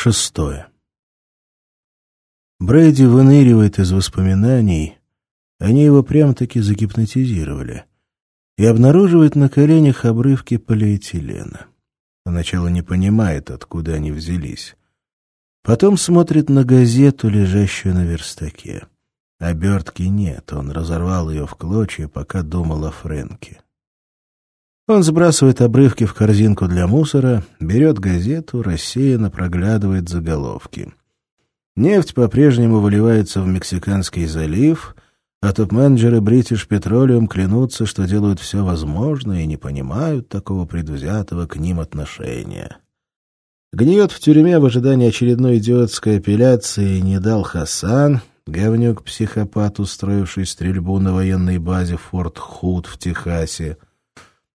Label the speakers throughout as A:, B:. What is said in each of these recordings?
A: Шестое. Брэди выныривает из воспоминаний, они его прям-таки загипнотизировали, и обнаруживает на коленях обрывки полиэтилена. Поначалу не понимает, откуда они взялись. Потом смотрит на газету, лежащую на верстаке. Обертки нет, он разорвал ее в клочья, пока думал о Фрэнке. Он сбрасывает обрывки в корзинку для мусора, берет газету, рассеянно проглядывает заголовки. Нефть по-прежнему выливается в Мексиканский залив, а топ-менеджеры British Petroleum клянутся, что делают все возможное и не понимают такого предвзятого к ним отношения. Гниет в тюрьме в ожидании очередной идиотской апелляции не дал Хасан, говнюк-психопат, устроивший стрельбу на военной базе Форт Худ в Техасе.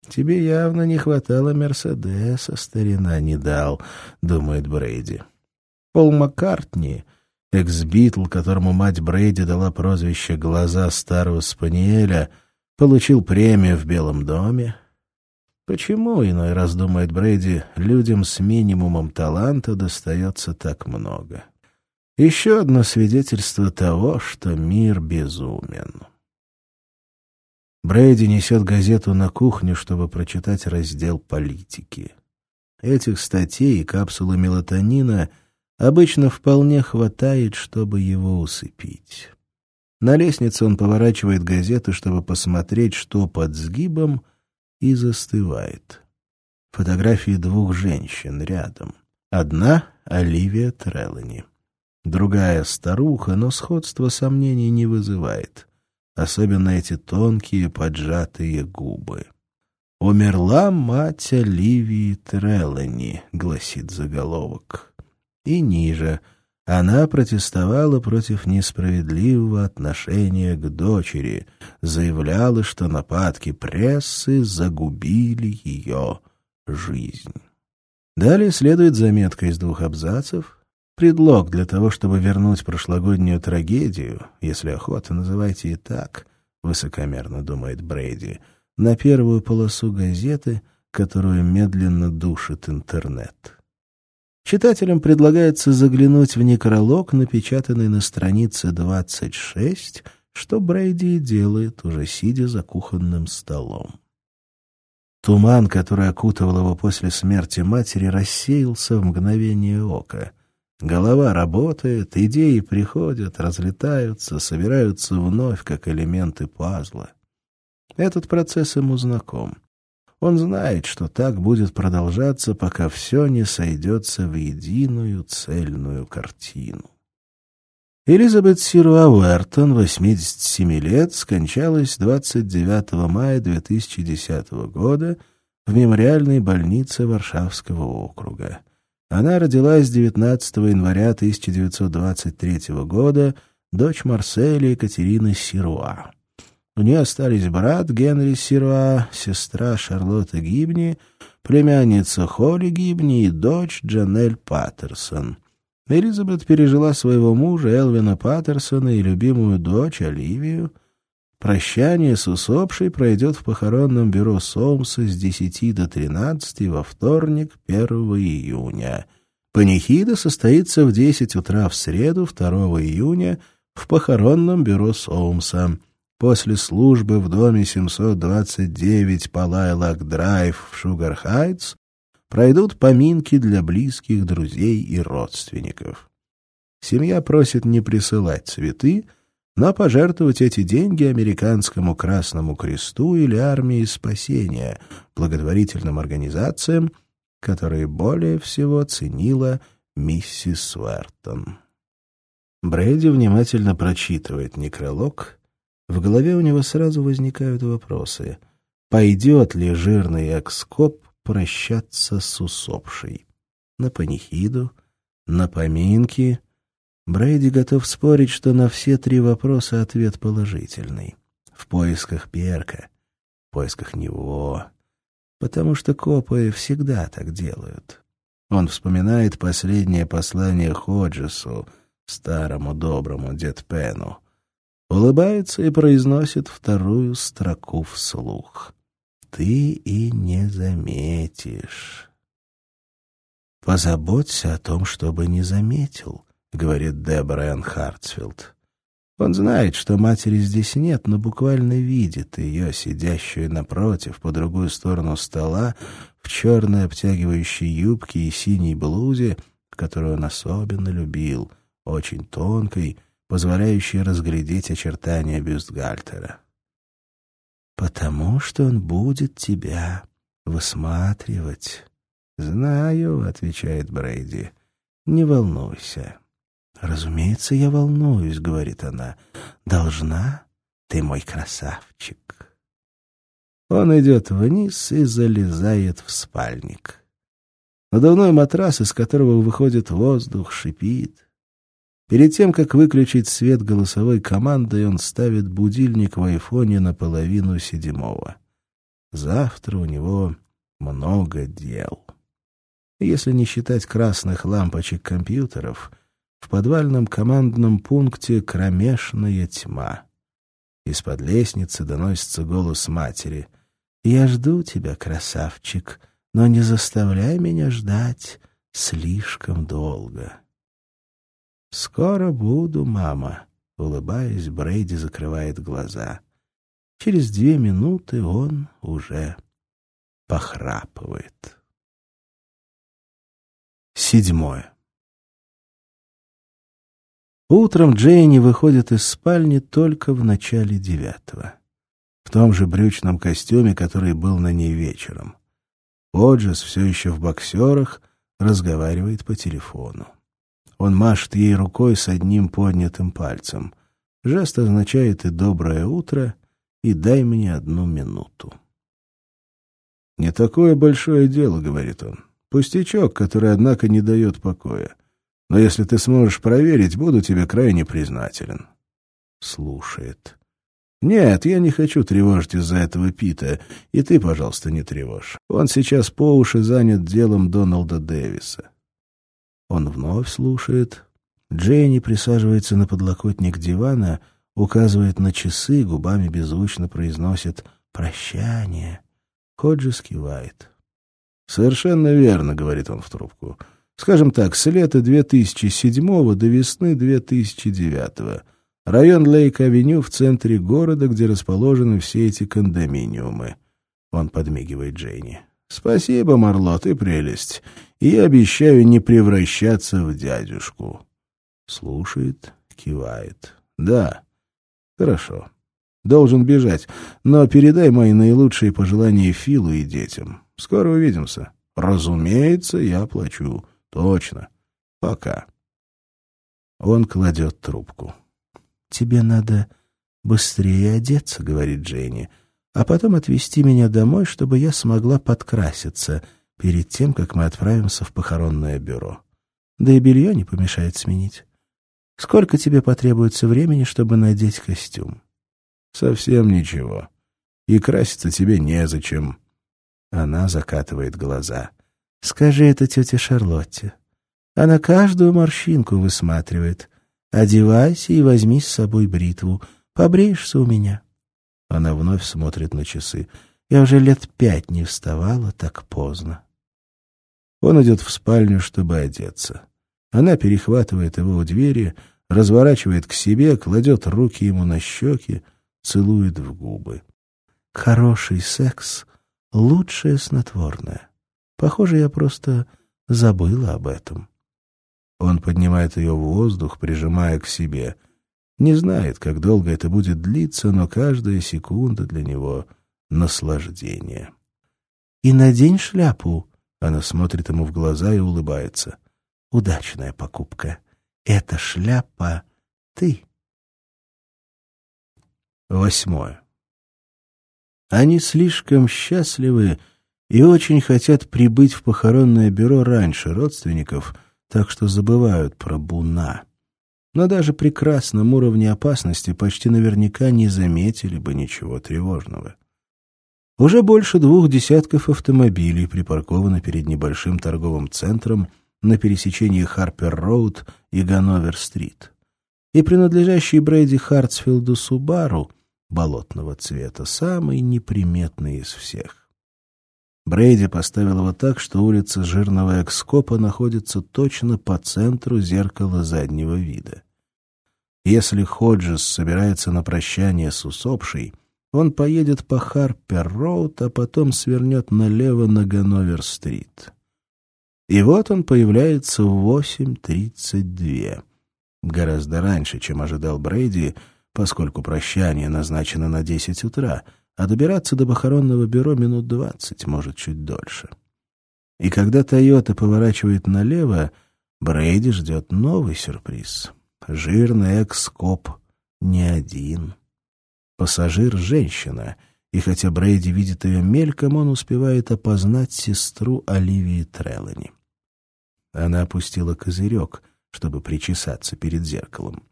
A: «Тебе явно не хватало Мерседеса, старина не дал», — думает Брейди. Пол Маккартни, экс-битл, которому мать Брейди дала прозвище «Глаза старого спаниеля», получил премию в Белом доме. Почему, иной раз думает Брейди, людям с минимумом таланта достается так много? Еще одно свидетельство того, что мир безумен. Брейди несет газету на кухню, чтобы прочитать раздел политики. Этих статей и капсулы мелатонина обычно вполне хватает, чтобы его усыпить. На лестнице он поворачивает газету, чтобы посмотреть, что под сгибом, и застывает. Фотографии двух женщин рядом. Одна — Оливия Треллани. Другая — старуха, но сходство сомнений не вызывает особенно эти тонкие поджатые губы. «Умерла мать Оливии Треллани», — гласит заголовок. И ниже она протестовала против несправедливого отношения к дочери, заявляла, что нападки прессы загубили ее жизнь. Далее следует заметка из двух абзацев — Предлог для того, чтобы вернуть прошлогоднюю трагедию, если охота, называйте и так, высокомерно думает Брейди, на первую полосу газеты, которую медленно душит интернет. Читателям предлагается заглянуть в некролог, напечатанный на странице 26, что Брейди делает, уже сидя за кухонным столом. Туман, который окутывал его после смерти матери, рассеялся в мгновение ока — Голова работает, идеи приходят, разлетаются, собираются вновь, как элементы пазла. Этот процесс ему знаком. Он знает, что так будет продолжаться, пока все не сойдется в единую цельную картину. Элизабет Сируа Уэртон, 87 лет, скончалась 29 мая 2010 года в мемориальной больнице Варшавского округа. Она родилась 19 января 1923 года, дочь Марселя Екатерины Сируа. У нее остались брат Генри Сируа, сестра Шарлотта Гибни, племянница Холли Гибни и дочь Джанель Паттерсон. Элизабет пережила своего мужа Элвина Паттерсона и любимую дочь Оливию. Прощание с усопшей пройдет в похоронном бюро Сомса с 10 до 13 во вторник, 1 июня. Панихида состоится в 10 утра в среду, 2 июня, в похоронном бюро Сомса. После службы в доме 729 Палайлак-Драйв в Шугар-Хайтс пройдут поминки для близких, друзей и родственников. Семья просит не присылать цветы, но пожертвовать эти деньги американскому Красному Кресту или армии спасения, благотворительным организациям, которые более всего ценила миссис Суэртон. Брэди внимательно прочитывает некролог. В голове у него сразу возникают вопросы. Пойдет ли жирный экскоп прощаться с усопшей? На панихиду? На поминки? Брейди готов спорить, что на все три вопроса ответ положительный. В поисках Перка, в поисках него. Потому что копы всегда так делают. Он вспоминает последнее послание Ходжесу, старому доброму дед Пену. Улыбается и произносит вторую строку вслух. «Ты и не заметишь». «Позаботься о том, чтобы не заметил», — говорит Дебора Энн Хартсфилд. Он знает, что матери здесь нет, но буквально видит ее, сидящую напротив, по другую сторону стола, в черной обтягивающей юбке и синей блузе, которую он особенно любил, очень тонкой, позволяющей разглядеть очертания бюстгальтера. «Потому что он будет тебя высматривать». «Знаю», — отвечает Брейди, — «не волнуйся». «Разумеется, я волнуюсь», — говорит она. «Должна? Ты мой красавчик». Он идет вниз и залезает в спальник. Надувной матрас, из которого выходит воздух, шипит. Перед тем, как выключить свет голосовой командой, он ставит будильник в айфоне на половину седьмого. Завтра у него много дел. Если не считать красных лампочек компьютеров, в подвальном командном пункте кромешная тьма. Из-под лестницы доносится голос матери. «Я жду тебя, красавчик, но не заставляй меня ждать слишком долго». «Скоро буду, мама», — улыбаясь, Брейди закрывает глаза. Через две минуты он уже похрапывает. Седьмое. Утром Джейни выходит из спальни только в начале девятого. В том же брючном костюме, который был на ней вечером. Оджес все еще в боксерах разговаривает по телефону. Он машет ей рукой с одним поднятым пальцем. Жест означает и «доброе утро», и «дай мне одну минуту». «Не такое большое дело», — говорит он. «Пустячок, который, однако, не дает покоя. Но если ты сможешь проверить, буду тебе крайне признателен. Слушает. Нет, я не хочу тревожить из-за этого Пита, и ты, пожалуйста, не тревожь. Он сейчас по уши занят делом Дональда Дэвиса. Он вновь слушает. Дженни присаживается на подлокотник дивана, указывает на часы, губами беззвучно произносит «прощание». Ходжес кивает. «Совершенно верно», — говорит он в трубку. Скажем так, с лета 2007 до весны 2009 Район Лейк-авеню в центре города, где расположены все эти кондоминиумы. Он подмигивает Джейни. «Спасибо, Марло, ты прелесть. И я обещаю не превращаться в дядюшку». Слушает, кивает. «Да, хорошо. Должен бежать, но передай мои наилучшие пожелания Филу и детям. Скоро увидимся. Разумеется, я плачу». Точно. Пока. Он кладет трубку. «Тебе надо быстрее одеться», — говорит Дженни, «а потом отвезти меня домой, чтобы я смогла подкраситься перед тем, как мы отправимся в похоронное бюро. Да и белье не помешает сменить. Сколько тебе потребуется времени, чтобы надеть костюм?» «Совсем ничего. И краситься тебе незачем». Она закатывает глаза. Скажи это тете Шарлотте. Она каждую морщинку высматривает. Одевайся и возьми с собой бритву. Побреешься у меня. Она вновь смотрит на часы. Я уже лет пять не вставала так поздно. Он идет в спальню, чтобы одеться. Она перехватывает его у двери, разворачивает к себе, кладет руки ему на щеки, целует в губы. Хороший секс — лучшее снотворное. Похоже, я просто забыла об этом. Он поднимает ее в воздух, прижимая к себе. Не знает, как долго это будет длиться, но каждая секунда для него — наслаждение. «И надень шляпу!» — она смотрит ему в глаза и улыбается. «Удачная покупка. Эта шляпа — ты!» Восьмое. Они слишком счастливы, и очень хотят прибыть в похоронное бюро раньше родственников, так что забывают про Буна. Но даже при красном уровне опасности почти наверняка не заметили бы ничего тревожного. Уже больше двух десятков автомобилей припарковано перед небольшим торговым центром на пересечении Харпер-Роуд и Ганновер-Стрит. И принадлежащий Брэди Хартсфилду Субару, болотного цвета, самый неприметный из всех. Брейди поставил его так, что улица жирного экскопа находится точно по центру зеркала заднего вида. Если Ходжес собирается на прощание с усопшей, он поедет по Харпер-Роуд, а потом свернет налево на Ганновер-стрит. И вот он появляется в 8.32. Гораздо раньше, чем ожидал Брейди, поскольку прощание назначено на 10 утра, а добираться до похоронного бюро минут 20, может, чуть дольше. И когда «Тойота» поворачивает налево, Брейди ждет новый сюрприз. Жирный экс-коп не один. Пассажир — женщина, и хотя Брейди видит ее мельком, он успевает опознать сестру Оливии Треллани. Она опустила козырек, чтобы причесаться перед зеркалом.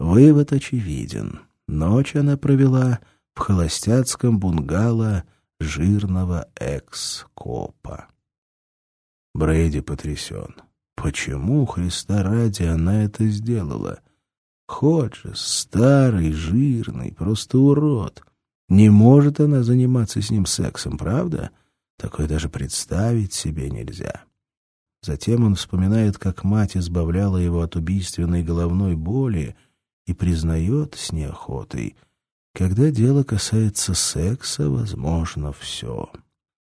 A: Вывод очевиден. Ночь она провела в холостяцком бунгало жирного экс-копа. Брейди потрясен. Почему, Христа ради, она это сделала? Ходжес, старый, жирный, просто урод. Не может она заниматься с ним сексом, правда? Такое даже представить себе нельзя. Затем он вспоминает, как мать избавляла его от убийственной головной боли и признает с неохотой, когда дело касается секса, возможно все.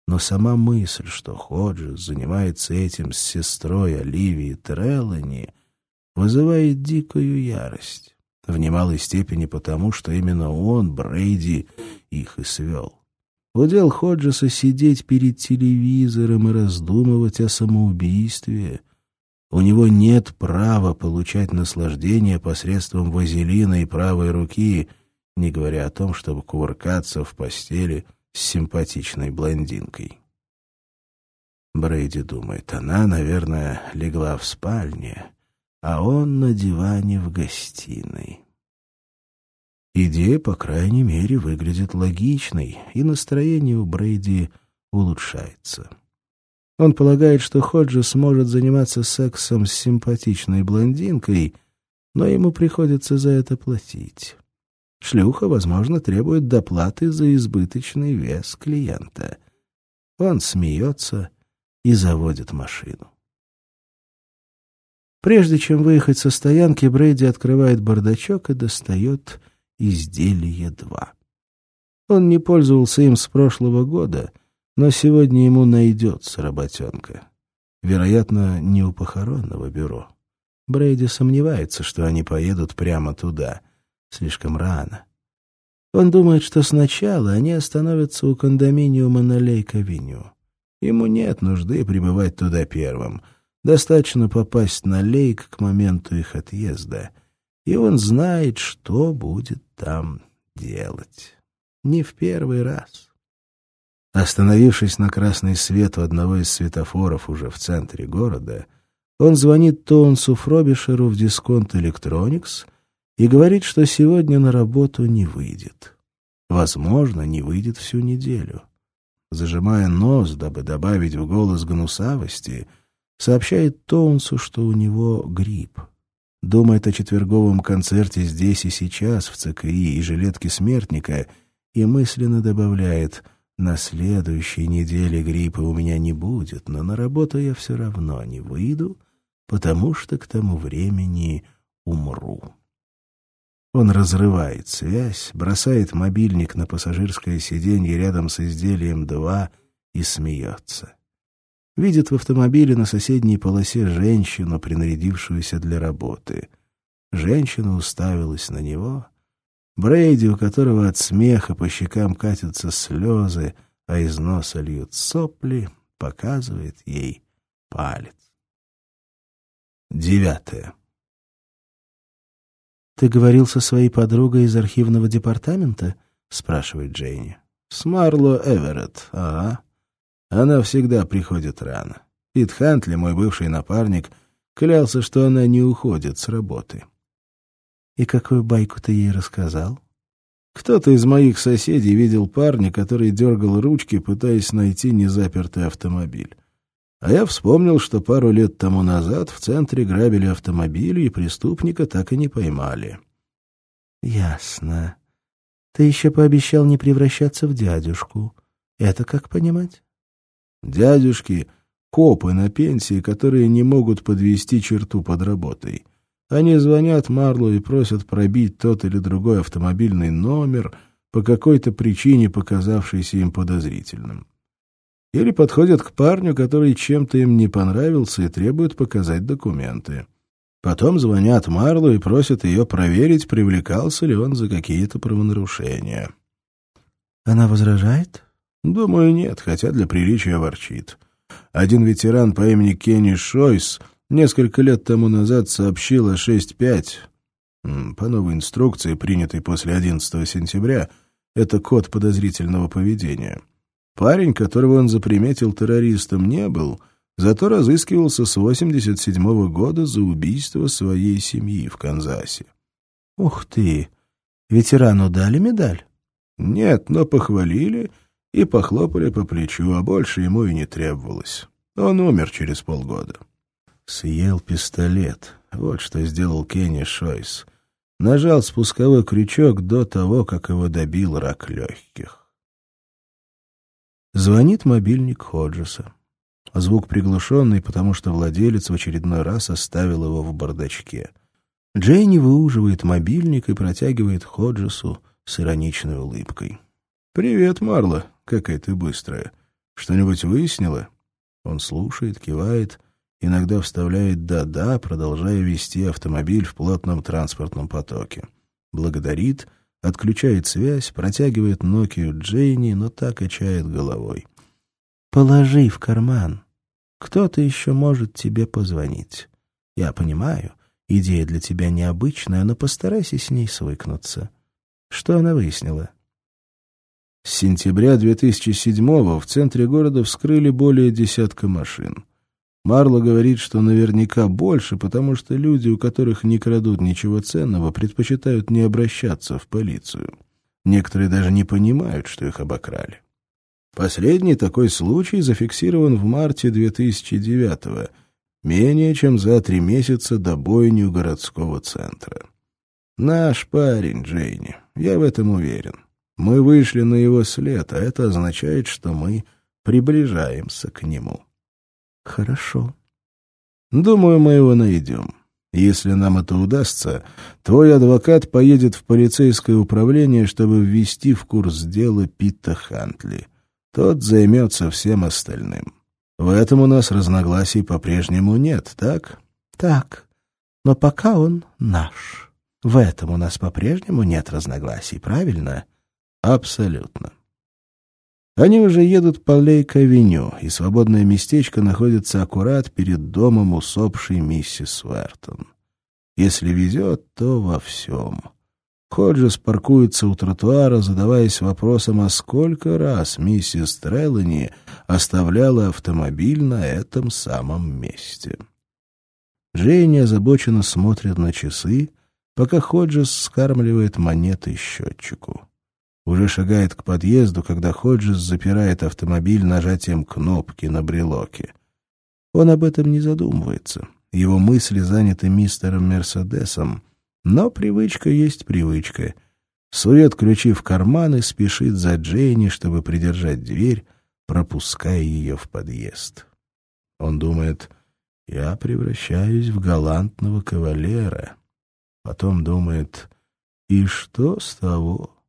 A: Но сама мысль, что Ходжес занимается этим с сестрой Оливии Треллани, вызывает дикую ярость. В немалой степени потому, что именно он, Брейди, их и свел. Удел Ходжеса сидеть перед телевизором и раздумывать о самоубийстве. У него нет права получать наслаждение посредством вазелина и правой руки, не говоря о том, чтобы кувыркаться в постели с симпатичной блондинкой. Брейди думает, она, наверное, легла в спальне, а он на диване в гостиной. Идея, по крайней мере, выглядит логичной, и настроение у Брейди улучшается. Он полагает, что Ходжи сможет заниматься сексом с симпатичной блондинкой, но ему приходится за это платить. Шлюха, возможно, требует доплаты за избыточный вес клиента. Он смеется и заводит машину. Прежде чем выехать со стоянки, Брейди открывает бардачок и достает изделие 2. Он не пользовался им с прошлого года, но сегодня ему найдется работенка. Вероятно, не у похоронного бюро. Брейди сомневается, что они поедут прямо туда. Слишком рано. Он думает, что сначала они остановятся у кондоминиума на Лейк-авеню. Ему нет нужды прибывать туда первым. Достаточно попасть на Лейк к моменту их отъезда — и он знает, что будет там делать. Не в первый раз. Остановившись на красный свет у одного из светофоров уже в центре города, он звонит Тонсу Фробишеру в Дисконт Электроникс и говорит, что сегодня на работу не выйдет. Возможно, не выйдет всю неделю. Зажимая нос, дабы добавить в голос гнусавости, сообщает Тоунсу, что у него грипп думает о четверговом концерте здесь и сейчас, в ЦКИ и жилетке смертника, и мысленно добавляет «На следующей неделе гриппа у меня не будет, но на работу я все равно не выйду, потому что к тому времени умру». Он разрывает связь, бросает мобильник на пассажирское сиденье рядом с изделием 2 и смеется видит в автомобиле на соседней полосе женщину, принарядившуюся для работы. Женщина уставилась на него. Брейди, у которого от смеха по щекам катятся слезы, а из носа льют сопли, показывает ей палец. Девятое. «Ты говорил со своей подругой из архивного департамента?» — спрашивает Джейни. «С Марло Эверетт, ага». Она всегда приходит рано. Пит Хантли, мой бывший напарник, клялся, что она не уходит с работы. «И какую байку ты ей рассказал?» Кто-то из моих соседей видел парня, который дергал ручки, пытаясь найти незапертый автомобиль. А я вспомнил, что пару лет тому назад в центре грабили автомобили, и преступника так и не поймали. «Ясно. Ты еще пообещал не превращаться в дядюшку. Это как понимать?» Дядюшки — копы на пенсии, которые не могут подвести черту под работой. Они звонят Марлу и просят пробить тот или другой автомобильный номер по какой-то причине, показавшейся им подозрительным. Или подходят к парню, который чем-то им не понравился и требует показать документы. Потом звонят Марлу и просят ее проверить, привлекался ли он за какие-то правонарушения.
B: Она возражает?
A: Думаю, нет, хотя для приличия ворчит. Один ветеран по имени Кенни Шойс несколько лет тому назад сообщил о 6.5. По новой инструкции, принятой после 11 сентября, это код подозрительного поведения. Парень, которого он заприметил террористом, не был, зато разыскивался с 87 -го года за убийство своей семьи в Канзасе.
B: «Ух ты! Ветерану дали медаль?»
A: «Нет, но похвалили и похлопали по плечу, а больше ему и не требовалось. Он умер через полгода». Съел пистолет. Вот что сделал Кенни Шойс. Нажал спусковой крючок до того, как его добил рак легких. Звонит мобильник Ходжеса. Звук приглушенный, потому что владелец в очередной раз оставил его в бардачке. Джейни выуживает мобильник и протягивает Ходжесу с ироничной улыбкой. «Привет, Марла. Какая ты быстрая. Что-нибудь выяснила?» Он слушает, кивает, иногда вставляет «да-да», продолжая вести автомобиль в плотном транспортном потоке. Благодарит — Отключает связь, протягивает Нокию Джейни, но так качает головой.
B: «Положи в карман. Кто-то еще может тебе позвонить. Я понимаю, идея для тебя необычная, но постарайся с ней свыкнуться. Что она выяснила?»
A: С сентября 2007-го в центре города вскрыли более десятка машин. Марло говорит, что наверняка больше, потому что люди, у которых не крадут ничего ценного, предпочитают не обращаться в полицию. Некоторые даже не понимают, что их обокрали. Последний такой случай зафиксирован в марте 2009-го, менее чем за три месяца до бойни у городского центра. Наш парень, Джейни, я в этом уверен. Мы вышли на его след, а это означает, что мы приближаемся к нему.
B: Хорошо.
A: Думаю, мы его найдем. Если нам это удастся, твой адвокат поедет в полицейское управление, чтобы ввести в курс дела Питта Хантли. Тот займется всем остальным. В этом у нас разногласий по-прежнему нет, так?
B: Так. Но пока он наш. В этом у нас по-прежнему нет разногласий, правильно?
A: Абсолютно. Они уже едут по Лейк-авеню, и свободное местечко находится аккурат перед домом усопшей миссис Вертон. Если везет, то во всем. Ходжес паркуется у тротуара, задаваясь вопросом, а сколько раз миссис Треллани оставляла автомобиль на этом самом месте. Джейни озабоченно смотрит на часы, пока Ходжес скармливает монеты счетчику. Уже шагает к подъезду, когда Ходжес запирает автомобиль нажатием кнопки на брелоке. Он об этом не задумывается. Его мысли заняты мистером Мерседесом, но привычка есть привычка. Сует ключи в карман и спешит за Джейни, чтобы придержать дверь, пропуская ее в подъезд. Он думает, я превращаюсь в галантного кавалера. Потом думает, и что с того?